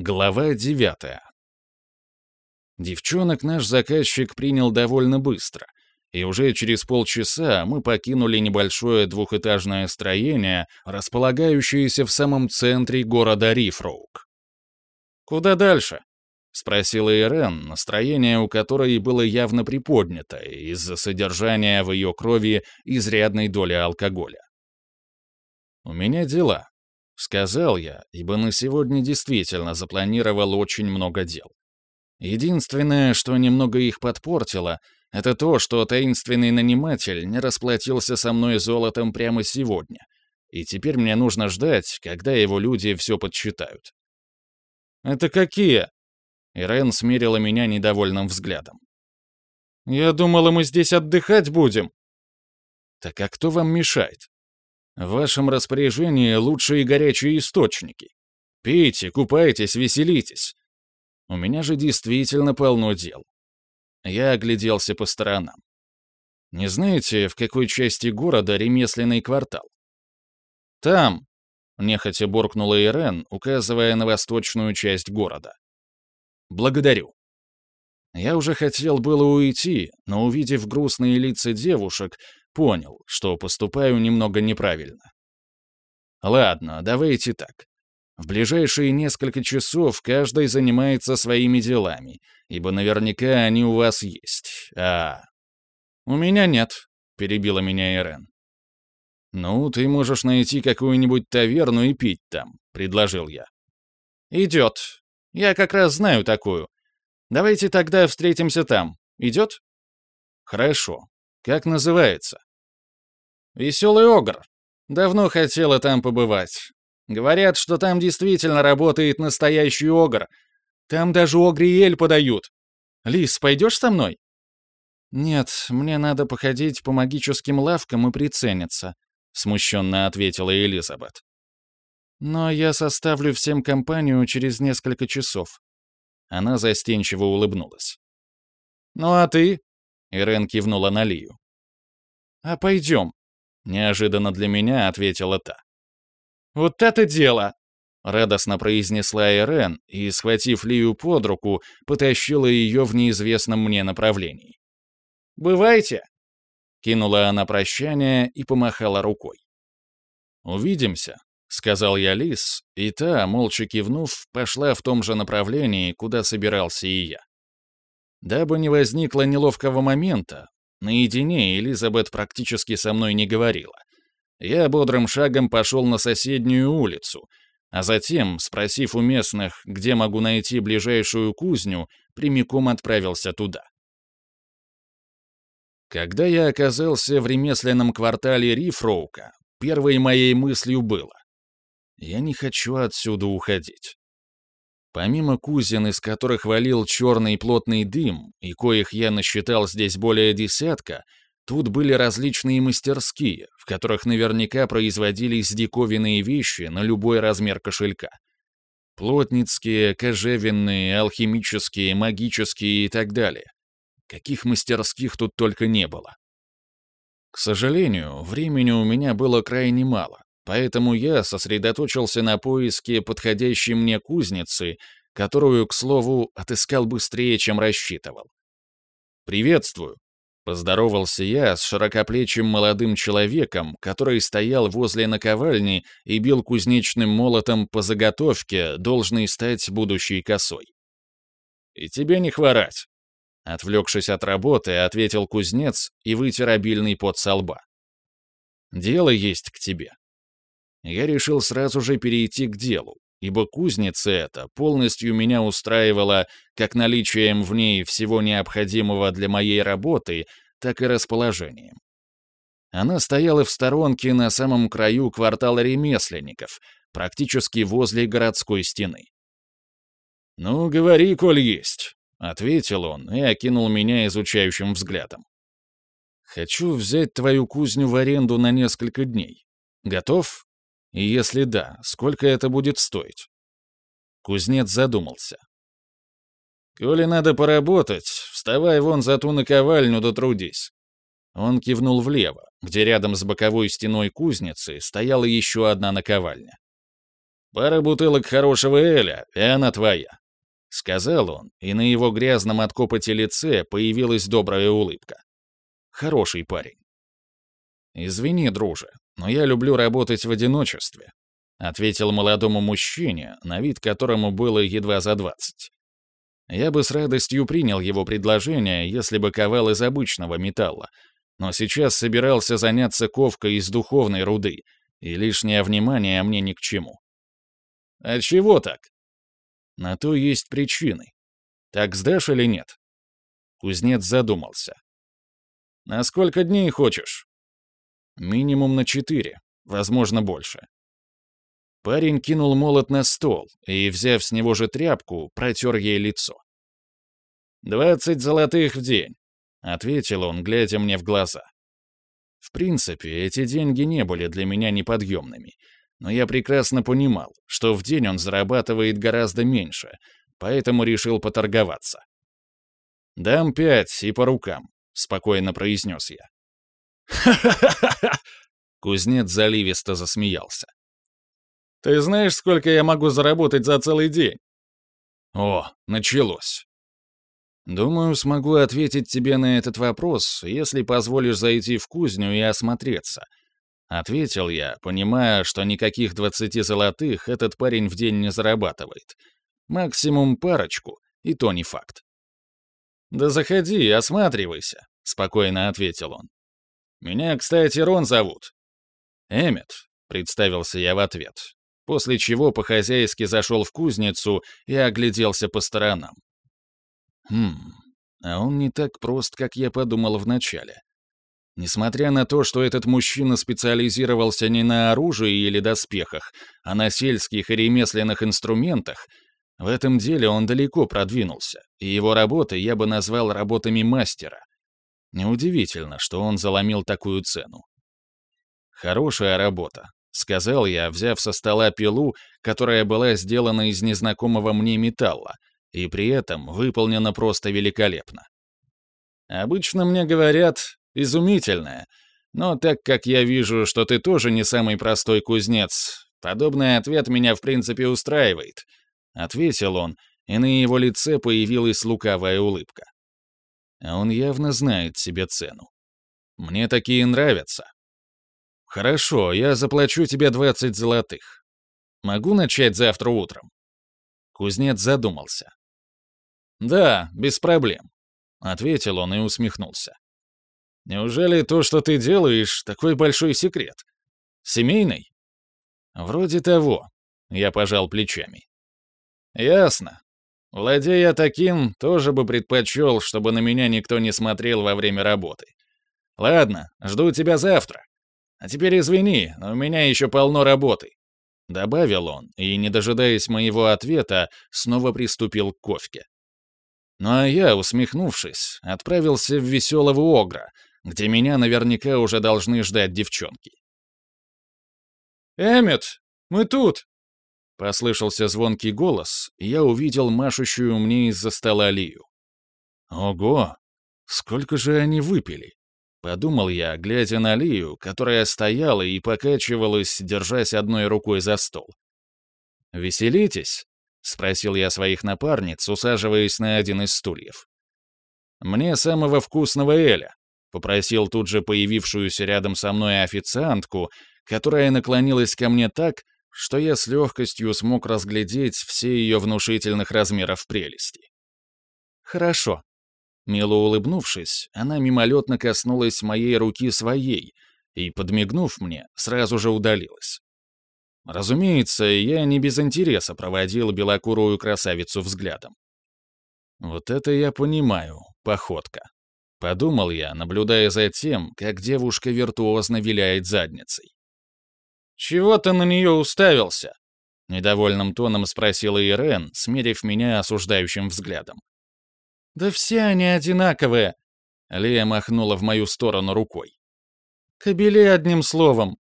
Глава девятая. Девчонок наш заказчик принял довольно быстро, и уже через полчаса мы покинули небольшое двухэтажное строение, располагающееся в самом центре города Рифроук. «Куда дальше?» — спросила Ирен, настроение у которой было явно приподнято из-за содержания в ее крови изрядной доли алкоголя. «У меня дела», Сказал я, ибо на сегодня действительно запланировал очень много дел. Единственное, что немного их подпортило, это то, что таинственный наниматель не расплатился со мной золотом прямо сегодня, и теперь мне нужно ждать, когда его люди все подсчитают. «Это какие?» Ирен смерила меня недовольным взглядом. «Я думала, мы здесь отдыхать будем». «Так а кто вам мешает? В вашем распоряжении лучшие горячие источники. Пейте, купайтесь, веселитесь. У меня же действительно полно дел. Я огляделся по сторонам. Не знаете, в какой части города ремесленный квартал? Там, нехотя буркнула Ирен, указывая на восточную часть города. Благодарю. Я уже хотел было уйти, но, увидев грустные лица девушек, понял, что поступаю немного неправильно. Ладно, давайте так. В ближайшие несколько часов каждый занимается своими делами, ибо наверняка они у вас есть. А... У меня нет, перебила меня Ирен. «Ну, ты можешь найти какую-нибудь таверну и пить там», — предложил я. «Идет. Я как раз знаю такую. Давайте тогда встретимся там. Идет?» «Хорошо. Как называется?» Веселый огр. Давно хотела там побывать. Говорят, что там действительно работает настоящий огр. Там даже огриель подают. Лис, пойдешь со мной? Нет, мне надо походить по магическим лавкам и прицениться, смущенно ответила Элизабет. Но я составлю всем компанию через несколько часов. Она застенчиво улыбнулась. «Ну а ты?» — Ирен кивнула на Лию. «А пойдем. Неожиданно для меня ответила та. «Вот это дело!» — радостно произнесла Ирен и, схватив Лию под руку, потащила ее в неизвестном мне направлении. «Бывайте!» — кинула она прощание и помахала рукой. «Увидимся», — сказал я Лис, и та, молча кивнув, пошла в том же направлении, куда собирался и я. Дабы не возникло неловкого момента, Наедине Элизабет практически со мной не говорила. Я бодрым шагом пошел на соседнюю улицу, а затем, спросив у местных, где могу найти ближайшую кузню, прямиком отправился туда. Когда я оказался в ремесленном квартале Рифроука, первой моей мыслью было «Я не хочу отсюда уходить». Помимо кузин, из которых валил черный плотный дым, и коих я насчитал здесь более десятка, тут были различные мастерские, в которых наверняка производились диковинные вещи на любой размер кошелька. Плотницкие, кожевенные, алхимические, магические и так далее. Каких мастерских тут только не было. К сожалению, времени у меня было крайне мало, Поэтому я сосредоточился на поиске подходящей мне кузницы, которую, к слову, отыскал быстрее, чем рассчитывал. «Приветствую», — поздоровался я с широкоплечим молодым человеком, который стоял возле наковальни и бил кузнечным молотом по заготовке, должной стать будущей косой. «И тебе не хворать», — отвлекшись от работы, ответил кузнец и вытер обильный пот со лба. «Дело есть к тебе» я решил сразу же перейти к делу, ибо кузница эта полностью меня устраивала как наличием в ней всего необходимого для моей работы, так и расположением. Она стояла в сторонке на самом краю квартала ремесленников, практически возле городской стены. «Ну, говори, коль есть», — ответил он и окинул меня изучающим взглядом. «Хочу взять твою кузню в аренду на несколько дней. Готов?» И если да, сколько это будет стоить? Кузнец задумался. «Коли надо поработать, вставай вон за ту наковальню да трудись». Он кивнул влево, где рядом с боковой стеной кузницы стояла еще одна наковальня. Пара бутылок хорошего эля, и она твоя», — сказал он, и на его грязном от копоти лице появилась добрая улыбка. Хороший парень. «Извини, друже, но я люблю работать в одиночестве», — ответил молодому мужчине, на вид которому было едва за двадцать. Я бы с радостью принял его предложение, если бы ковал из обычного металла, но сейчас собирался заняться ковкой из духовной руды, и лишнее внимание мне ни к чему. А чего так? На то есть причины. Так сдашь или нет? Кузнец задумался. На сколько дней хочешь? Минимум на четыре, возможно, больше. Парень кинул молот на стол и, взяв с него же тряпку, протер ей лицо. «Двадцать золотых в день», — ответил он, глядя мне в глаза. В принципе, эти деньги не были для меня неподъемными, но я прекрасно понимал, что в день он зарабатывает гораздо меньше, поэтому решил поторговаться. «Дам пять и по рукам», — спокойно произнес я. «Ха-ха-ха-ха!» Кузнец заливисто засмеялся. «Ты знаешь, сколько я могу заработать за целый день?» «О, началось!» «Думаю, смогу ответить тебе на этот вопрос, если позволишь зайти в кузню и осмотреться», — ответил я, понимая, что никаких двадцати золотых этот парень в день не зарабатывает. Максимум парочку, и то не факт. «Да заходи, осматривайся», — спокойно ответил он. «Меня, кстати, Рон зовут». «Эммет», — представился я в ответ, после чего по-хозяйски зашел в кузницу и огляделся по сторонам. Хм, а он не так прост, как я подумал вначале. Несмотря на то, что этот мужчина специализировался не на оружии или доспехах, а на сельских и ремесленных инструментах, в этом деле он далеко продвинулся, и его работы я бы назвал работами мастера. Неудивительно, что он заломил такую цену. «Хорошая работа», — сказал я, взяв со стола пилу, которая была сделана из незнакомого мне металла, и при этом выполнена просто великолепно. Обычно мне говорят «изумительная», но так как я вижу, что ты тоже не самый простой кузнец, подобный ответ меня в принципе устраивает, ответил он, и на его лице появилась лукавая улыбка. А он явно знает себе цену. Мне такие нравятся. Хорошо, я заплачу тебе 20 золотых. Могу начать завтра утром? Кузнец задумался. «Да, без проблем», — ответил он и усмехнулся. «Неужели то, что ты делаешь, такой большой секрет? Семейный?» «Вроде того», — я пожал плечами. «Ясно. Владея таким, тоже бы предпочел, чтобы на меня никто не смотрел во время работы. Ладно, жду тебя завтра. А теперь извини, но у меня еще полно работы». Добавил он, и, не дожидаясь моего ответа, снова приступил к ковке. Ну а я, усмехнувшись, отправился в веселого Огра, где меня наверняка уже должны ждать девчонки. «Эммет, мы тут!» Послышался звонкий голос, и я увидел машущую мне из-за стола Лию. «Ого! Сколько же они выпили!» Подумал я, глядя на Лию, которая стояла и покачивалась, держась одной рукой за стол. «Веселитесь?» — спросил я своих напарниц, усаживаясь на один из стульев. «Мне самого вкусного Эля», — попросил тут же появившуюся рядом со мной официантку, которая наклонилась ко мне так, что я с легкостью смог разглядеть все ее внушительных размеров прелести. «Хорошо». Мило улыбнувшись, она мимолетно коснулась моей руки своей и, подмигнув мне, сразу же удалилась. Разумеется, я не без интереса проводил белокурую красавицу взглядом. Вот это я понимаю, походка. Подумал я, наблюдая за тем, как девушка виртуозно виляет задницей. «Чего ты на нее уставился?» Недовольным тоном спросила Ирен, смерив меня осуждающим взглядом. «Да все они одинаковые!» Лея махнула в мою сторону рукой. «Кобели одним словом.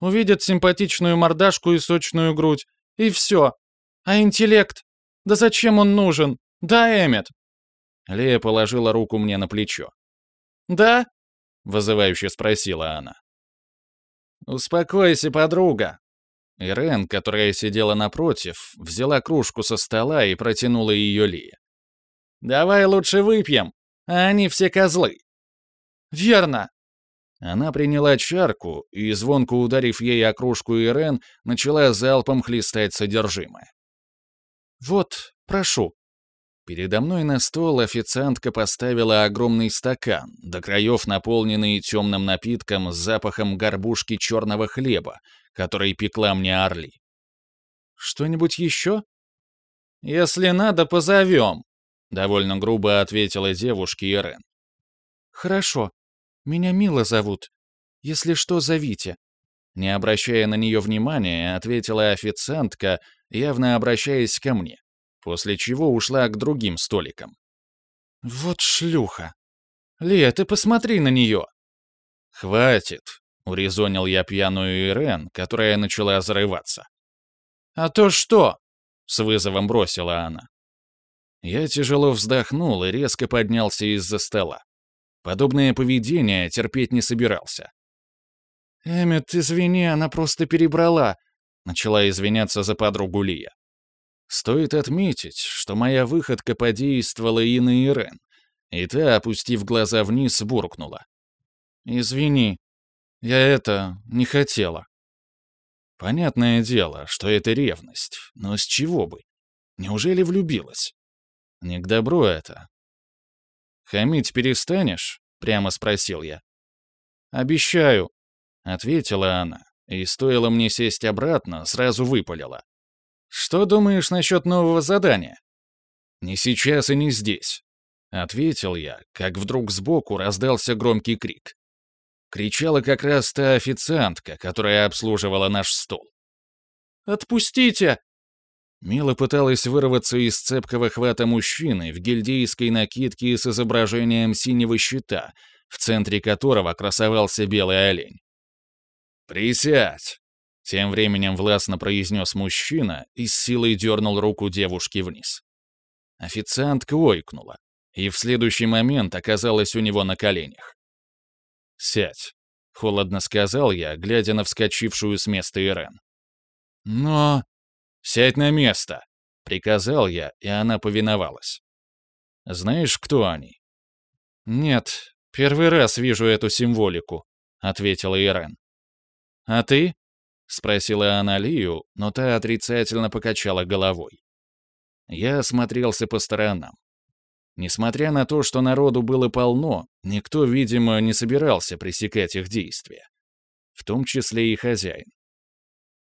Увидят симпатичную мордашку и сочную грудь. И все. А интеллект? Да зачем он нужен? Да, Эммет?» Лея положила руку мне на плечо. «Да?» — вызывающе спросила она. «Успокойся, подруга». Ирен, которая сидела напротив, взяла кружку со стола и протянула ее Лие. «Давай лучше выпьем, а они все козлы». «Верно!» Она приняла чарку и, звонко ударив ей о кружку Ирен, начала залпом хлестать содержимое. «Вот, прошу». Передо мной на стол официантка поставила огромный стакан, до краев наполненный темным напитком с запахом горбушки черного хлеба, который пекла мне Орли. «Что-нибудь еще?» «Если надо, позовем», — довольно грубо ответила девушке Ирен. «Хорошо. Меня Мила зовут. Если что, зовите». Не обращая на нее внимания, ответила официантка, явно обращаясь ко мне, после чего ушла к другим столикам. «Вот шлюха! Лия, ты посмотри на нее!» «Хватит!» — урезонил я пьяную Ирен, которая начала зарываться. «А то что?» — с вызовом бросила она. Я тяжело вздохнул и резко поднялся из-за стола. Подобное поведение терпеть не собирался. «Эммет, извини, она просто перебрала», — начала извиняться за подругу Лия. Стоит отметить, что моя выходка подействовала и на Ирен, и та, опустив глаза вниз, буркнула. «Извини, я это не хотела». Понятное дело, что это ревность, но с чего бы? Неужели влюбилась? Не к добру это. «Хамить перестанешь?» — прямо спросил я. «Обещаю», — ответила она, и стоило мне сесть обратно, сразу выпалила. «Что думаешь насчет нового задания?» «Не сейчас и не здесь», — ответил я, как вдруг сбоку раздался громкий крик. Кричала как раз та официантка, которая обслуживала наш стол. «Отпустите!» Мила пыталась вырваться из цепкого хвата мужчины в гильдейской накидке с изображением синего щита, в центре которого красовался белый олень. «Присядь!» — тем временем властно произнес мужчина и с силой дернул руку девушки вниз. Официантка ойкнула, и в следующий момент оказалась у него на коленях. «Сядь», — холодно сказал я, глядя на вскочившую с места Ирен. «Но...» «Сядь на место», — приказал я, и она повиновалась. «Знаешь, кто они?» «Нет, первый раз вижу эту символику», — ответила Ирен. «А ты?» — спросила она Лию, но та отрицательно покачала головой. Я осмотрелся по сторонам. Несмотря на то, что народу было полно, никто, видимо, не собирался пресекать их действия. В том числе и хозяин.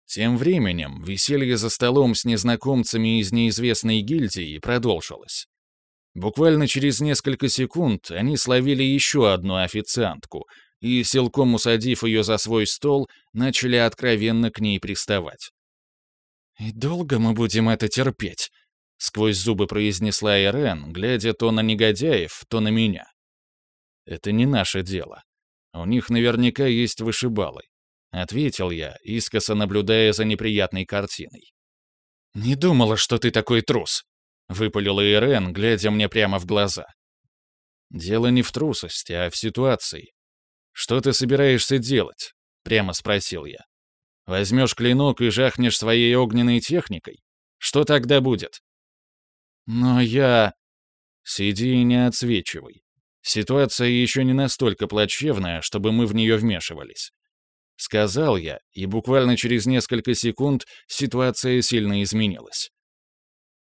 Тем временем веселье за столом с незнакомцами из неизвестной гильдии продолжилось. Буквально через несколько секунд они словили еще одну официантку и, силком усадив ее за свой стол, начали откровенно к ней приставать. «И долго мы будем это терпеть?» — сквозь зубы произнесла Ирен, глядя то на негодяев, то на меня. «Это не наше дело. У них наверняка есть вышибалы», — ответил я, искоса наблюдая за неприятной картиной. «Не думала, что ты такой трус», — выпалила Ирен, глядя мне прямо в глаза. «Дело не в трусости, а в ситуации. Что ты собираешься делать?» — прямо спросил я. «Возьмешь клинок и жахнешь своей огненной техникой? Что тогда будет?» Но я... Сиди и не отсвечивай. Ситуация еще не настолько плачевная, чтобы мы в нее вмешивались. Сказал я, и буквально через несколько секунд ситуация сильно изменилась.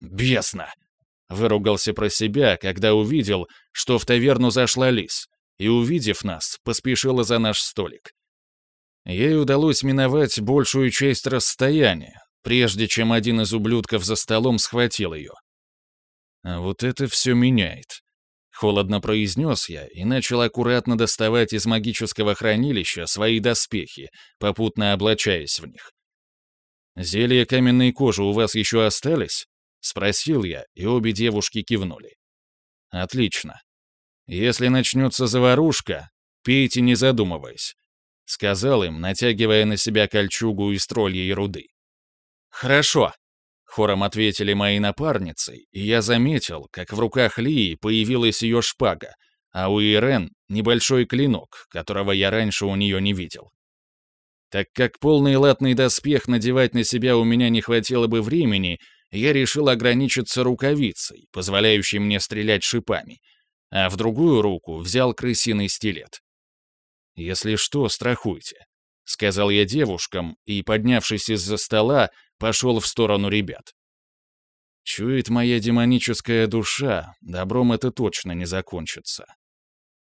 «Бесно!» — выругался про себя, когда увидел, что в таверну зашла лис, и, увидев нас, поспешила за наш столик. Ей удалось миновать большую часть расстояния, прежде чем один из ублюдков за столом схватил ее. А вот это все меняет. Холодно произнес я и начал аккуратно доставать из магического хранилища свои доспехи, попутно облачаясь в них. «Зелья каменной кожи у вас еще остались?» — спросил я, и обе девушки кивнули. «Отлично. Если начнется заварушка, пейте не задумываясь», — сказал им, натягивая на себя кольчугу из тролльей руды. «Хорошо», Хором ответили мои напарницы, и я заметил, как в руках Лии появилась ее шпага, а у Ирен — небольшой клинок, которого я раньше у нее не видел. Так как полный латный доспех надевать на себя у меня не хватило бы времени, я решил ограничиться рукавицей, позволяющей мне стрелять шипами, а в другую руку взял крысиный стилет. «Если что, страхуйте», — сказал я девушкам и, поднявшись из-за стола, пошел в сторону ребят. Чует моя демоническая душа, добром это точно не закончится.